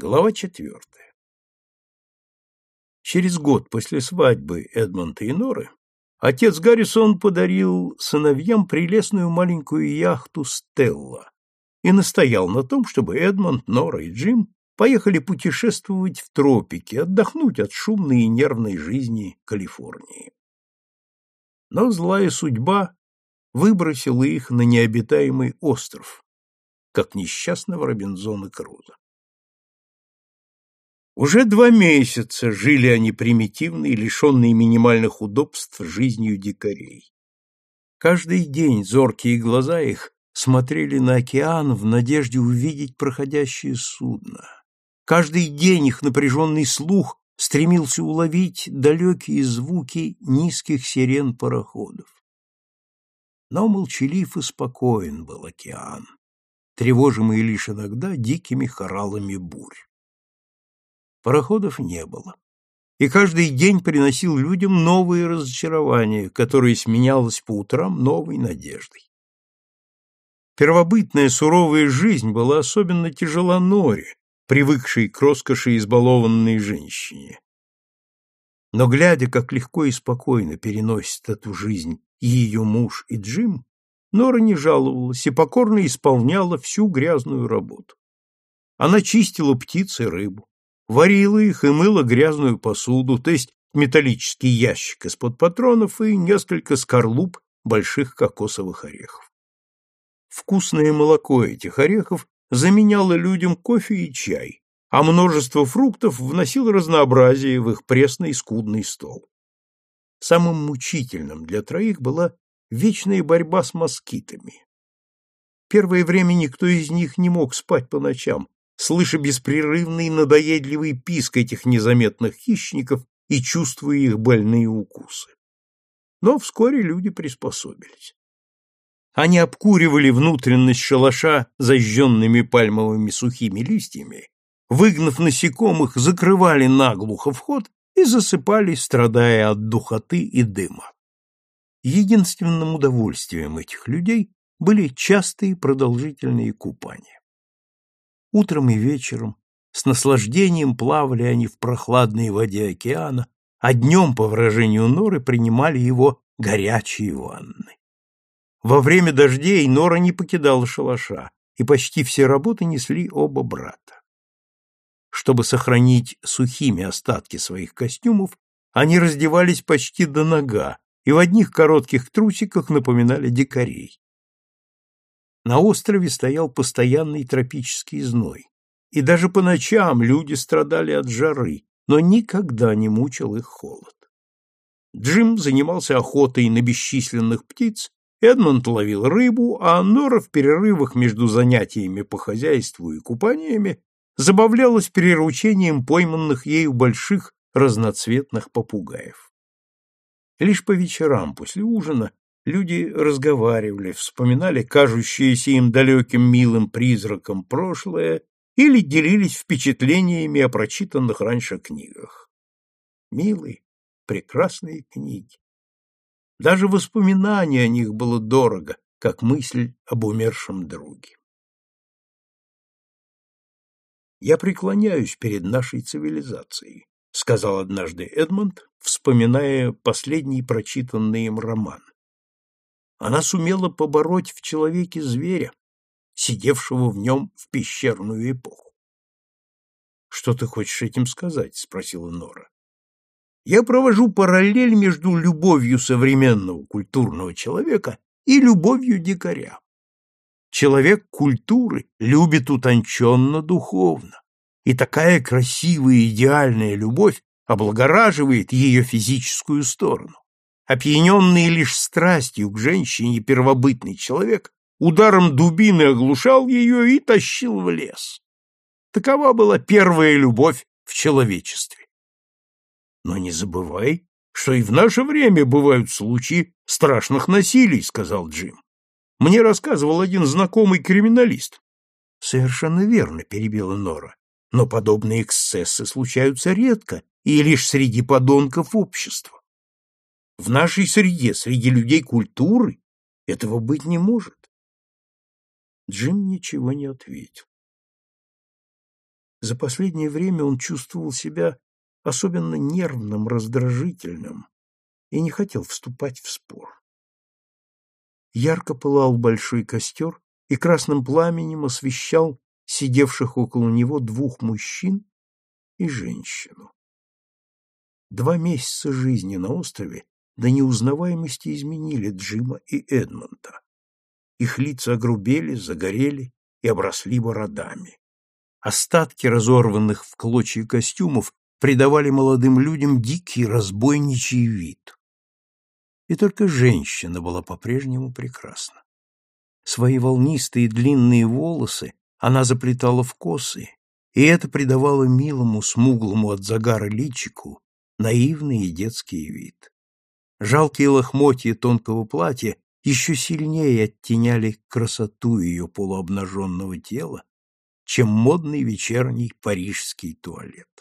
Глава четвертая. Через год после свадьбы Эдмонта и Норы отец Гаррисон подарил сыновьям прелестную маленькую яхту «Стелла» и настоял на том, чтобы Эдмонд, Нора и Джим поехали путешествовать в тропики, отдохнуть от шумной и нервной жизни Калифорнии. Но злая судьба выбросила их на необитаемый остров, как несчастного Робинзона Круза. Уже два месяца жили они примитивной, лишенной минимальных удобств жизнью дикарей. Каждый день зоркие глаза их смотрели на океан в надежде увидеть проходящее судно. Каждый день их напряженный слух стремился уловить далекие звуки низких сирен пароходов. Но молчалив и спокоен был океан, тревожимый лишь иногда дикими хоралами бурь. Пароходов не было. И каждый день приносил людям новые разочарования, которые сменялось по утрам новой надеждой. Первобытная суровая жизнь была особенно тяжела Норе, привыкшей к роскоши избалованной женщине. Но глядя, как легко и спокойно переносит эту жизнь и ее муж, и Джим, Нора не жаловалась и покорно исполняла всю грязную работу. Она чистила птиц и рыбу, варила их и мыла грязную посуду, то есть металлический ящик из-под патронов и несколько скорлуп больших кокосовых орехов. Вкусное молоко этих орехов заменяло людям кофе и чай, а множество фруктов вносило разнообразие в их пресный скудный стол. Самым мучительным для троих была вечная борьба с москитами. Первое время никто из них не мог спать по ночам, слыша беспрерывный надоедливый писк этих незаметных хищников и чувствуя их больные укусы. Но вскоре люди приспособились. Они обкуривали внутренность шалаша зажженными пальмовыми сухими листьями, выгнав насекомых, закрывали наглухо вход и засыпали, страдая от духоты и дыма. Единственным удовольствием этих людей были частые продолжительные купания. Утром и вечером с наслаждением плавали они в прохладной воде океана, а днем, по выражению Норы, принимали его горячие ванны. Во время дождей Нора не покидала шалаша, и почти все работы несли оба брата. Чтобы сохранить сухими остатки своих костюмов, они раздевались почти до нога и в одних коротких трусиках напоминали дикарей. На острове стоял постоянный тропический зной, и даже по ночам люди страдали от жары, но никогда не мучил их холод. Джим занимался охотой на бесчисленных птиц, Эдмонд ловил рыбу, а Нора в перерывах между занятиями по хозяйству и купаниями забавлялась переручением пойманных ею больших разноцветных попугаев. Лишь по вечерам после ужина Люди разговаривали, вспоминали кажущееся им далеким милым призраком прошлое или делились впечатлениями о прочитанных раньше книгах. Милые, прекрасные книги. Даже воспоминание о них было дорого, как мысль об умершем друге. «Я преклоняюсь перед нашей цивилизацией», — сказал однажды Эдмонд, вспоминая последний прочитанный им роман. Она сумела побороть в человеке зверя, сидевшего в нем в пещерную эпоху. «Что ты хочешь этим сказать?» — спросила Нора. «Я провожу параллель между любовью современного культурного человека и любовью дикаря. Человек культуры любит утонченно духовно, и такая красивая идеальная любовь облагораживает ее физическую сторону. Опьяненный лишь страстью к женщине первобытный человек ударом дубины оглушал ее и тащил в лес. Такова была первая любовь в человечестве. Но не забывай, что и в наше время бывают случаи страшных насилий, сказал Джим. Мне рассказывал один знакомый криминалист. Совершенно верно, перебила Нора. Но подобные эксцессы случаются редко и лишь среди подонков общества. В нашей среде, среди людей культуры, этого быть не может. Джим ничего не ответил. За последнее время он чувствовал себя особенно нервным, раздражительным и не хотел вступать в спор. Ярко пылал большой костер и красным пламенем освещал сидевших около него двух мужчин и женщину. Два месяца жизни на острове до неузнаваемости изменили Джима и Эдмонда. Их лица огрубели, загорели и обросли бородами. Остатки разорванных в клочья костюмов придавали молодым людям дикий разбойничий вид. И только женщина была по-прежнему прекрасна. Свои волнистые длинные волосы она заплетала в косы, и это придавало милому, смуглому от загара личику наивный и детский вид. Жалкие лохмотья тонкого платья еще сильнее оттеняли красоту ее полуобнаженного тела, чем модный вечерний парижский туалет.